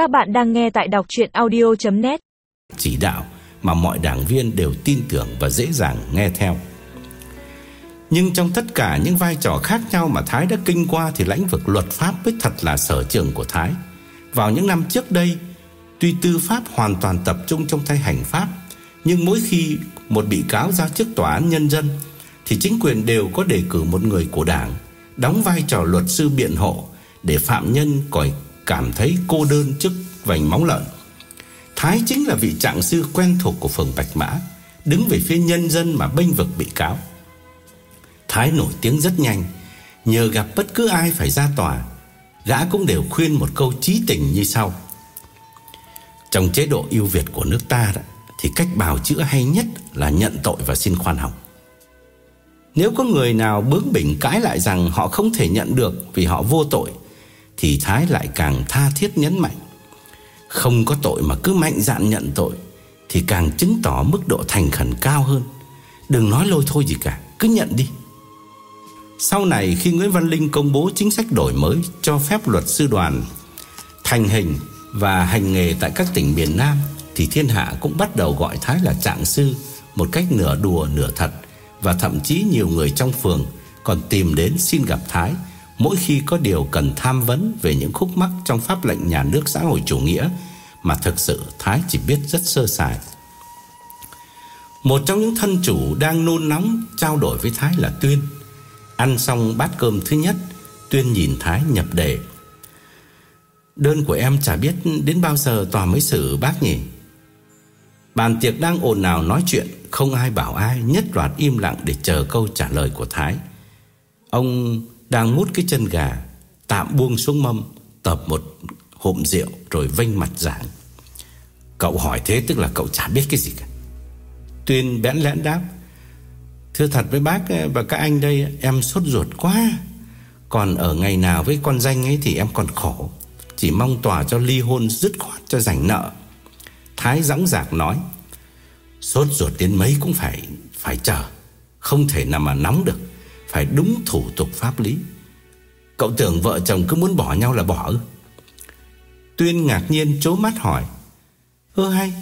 Các bạn đang nghe tại đọc chuyện audio.net Chỉ đạo mà mọi đảng viên đều tin tưởng và dễ dàng nghe theo. Nhưng trong tất cả những vai trò khác nhau mà Thái đã kinh qua Thì lãnh vực luật pháp mới thật là sở trường của Thái. Vào những năm trước đây, Tuy tư pháp hoàn toàn tập trung trong tay hành pháp, Nhưng mỗi khi một bị cáo ra trước tòa án nhân dân, Thì chính quyền đều có đề cử một người của đảng, Đóng vai trò luật sư biện hộ Để phạm nhân còi cảm thấy cô đơn trước vành móng lợn. Thái chính là vị trạng sư quen thuộc của phường Bạch Mã Đứng về phía nhân dân mà bênh vực bị cáo. Thái nổi tiếng rất nhanh Nhờ gặp bất cứ ai phải ra tòa Gã cũng đều khuyên một câu trí tình như sau. Trong chế độ ưu việt của nước ta đó, Thì cách bào chữa hay nhất là nhận tội và xin khoan hồng. Nếu có người nào bướng bỉnh cãi lại rằng họ không thể nhận được vì họ vô tội thì Thái lại càng tha thiết nhấn mạnh, Không có tội mà cứ mạnh dạn nhận tội Thì càng chứng tỏ mức độ thành khẩn cao hơn. Đừng nói lôi thôi gì cả, Cứ nhận đi. Sau này, khi Nguyễn Văn Linh công bố chính sách đổi mới Cho phép luật sư đoàn Thành hình và hành nghề tại các tỉnh miền Nam, Thì thiên hạ cũng bắt đầu gọi Thái là trạng sư Một cách nửa đùa nửa thật Và thậm chí nhiều người trong phường Còn tìm đến xin gặp Thái Mỗi khi có điều cần tham vấn Về những khúc mắc trong pháp lệnh nhà nước xã hội chủ nghĩa Mà thực sự Thái chỉ biết rất sơ sài. Một trong những thân chủ đang nôn nóng Trao đổi với Thái là Tuyên. Ăn xong bát cơm thứ nhất, Tuyên nhìn Thái nhập đề. Đơn của em chả biết đến bao giờ tòa mới xử bác nhỉ? Bàn tiệc đang ồn ào nói chuyện, Không ai bảo ai, Nhất loạt im lặng để chờ câu trả lời của Thái. Ông đang mút cái chân gà, Tạm buông xuống mâm, Tập một hộm rượu Rồi vênh mặt giảng Cậu hỏi thế tức là cậu chả biết cái gì cả. Tuyên bẽn lẽn đáp, Thưa thật với bác và các anh đây, Em sốt ruột quá. Còn ở ngày nào với con danh ấy Thì em còn khổ. Chỉ mong tòa cho ly hôn dứt khoát cho rảnh nợ. Thái dõng dạc nói, Sốt ruột đến mấy cũng phải Phải chờ. Không thể nào mà nóng được. Phải đúng thủ tục pháp lý. Cậu tưởng vợ chồng cứ muốn bỏ nhau là bỏ ư? Tuyên ngạc nhiên chố mắt hỏi, Ơ hay,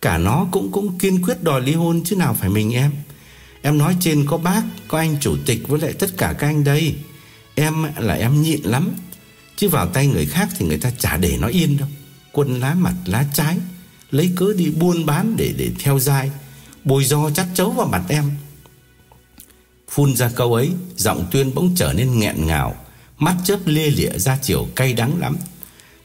Cả nó cũng cũng kiên quyết đòi ly hôn Chứ nào phải mình em. Em nói trên có bác, Có anh chủ tịch với lại tất cả các anh đây. Em là em nhịn lắm, Chứ vào tay người khác thì người ta chả để nó yên đâu. Quân lá mặt lá trái, Lấy cớ đi buôn bán để để theo dai Bồi do chắt chấu vào mặt em. Phun ra câu ấy, Giọng tuyên bỗng trở nên nghẹn ngào, Mắt chớp lê lịa ra chiều cay đắng lắm.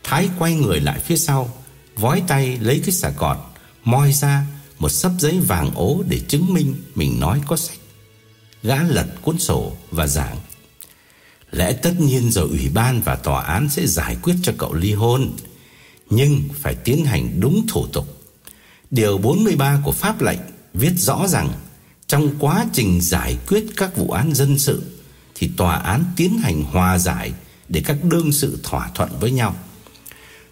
Thái quay người lại phía sau, Vói tay lấy cái xà cọt, Moi ra một sấp giấy vàng ố Để chứng minh mình nói có sách. Gã lật cuốn sổ và giảng, Lẽ tất nhiên rồi, ủy ban và tòa án sẽ giải quyết cho cậu ly hôn, Nhưng phải tiến hành đúng thủ tục. Điều 43 của pháp lệnh viết rõ rằng trong quá trình giải quyết các vụ án dân sự, Thì tòa án tiến hành hòa giải Để các đương sự thỏa thuận với nhau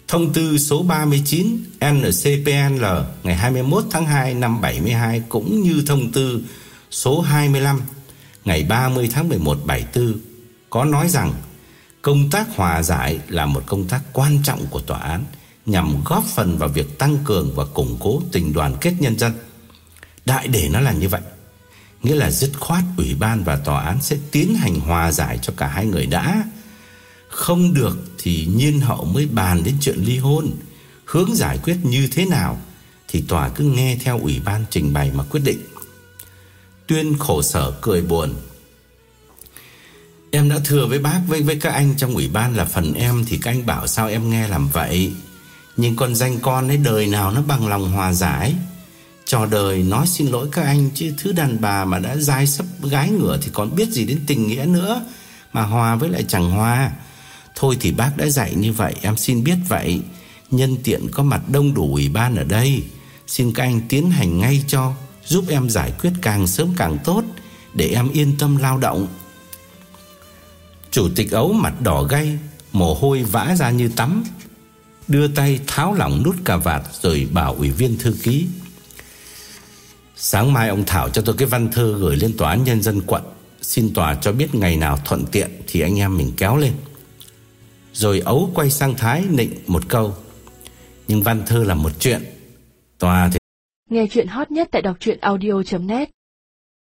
Thông tư số 39 NCPNL ngày 21 tháng 2 năm 72 cũng như thông tư số 25 ngày 30 tháng 11 74 có nói rằng công tác hòa giải là một công tác quan trọng của tòa án, nhằm góp phần vào việc tăng cường và củng cố tình đoàn kết nhân dân. Đại để nó là như vậy. Nghĩa là dứt khoát ủy ban và tòa án sẽ tiến hành hòa giải cho cả hai người đã. Không được thì nhiên hậu mới bàn đến chuyện ly hôn. Hướng giải quyết như thế nào thì tòa cứ nghe theo ủy ban trình bày mà quyết định. Tuyên khổ sở cười buồn Em đã thừa với bác với, với các anh trong ủy ban là phần em Thì các anh bảo sao em nghe làm vậy Nhưng con danh con ấy đời nào nó bằng lòng hòa giải cho đời nói xin lỗi các anh, Chứ thứ đàn bà mà đã dai sắp gái ngửa Thì còn biết gì đến tình nghĩa nữa, Mà hòa với lại chẳng hòa. Thôi thì bác đã dạy như vậy, Em xin biết vậy. Nhân tiện có mặt đông đủ ủy ban ở đây. Xin các anh tiến hành ngay cho, Giúp em giải quyết càng sớm càng tốt, Để em yên tâm lao động. Chủ tịch ấu mặt đỏ gay, Mồ hôi vã ra như tắm. Đưa tay tháo lỏng nút cà vạt Rồi bảo ủy viên thư ký. Sáng mai ông Thảo cho tôi cái văn thư Gửi lên tòa án nhân dân quận. Xin tòa cho biết ngày nào thuận tiện Thì anh em mình kéo lên. Rồi ấu quay sang Thái nịnh một câu. Nhưng văn thư là một chuyện. Tòa thì Nghe chuyện hot nhất tại đọc audio.net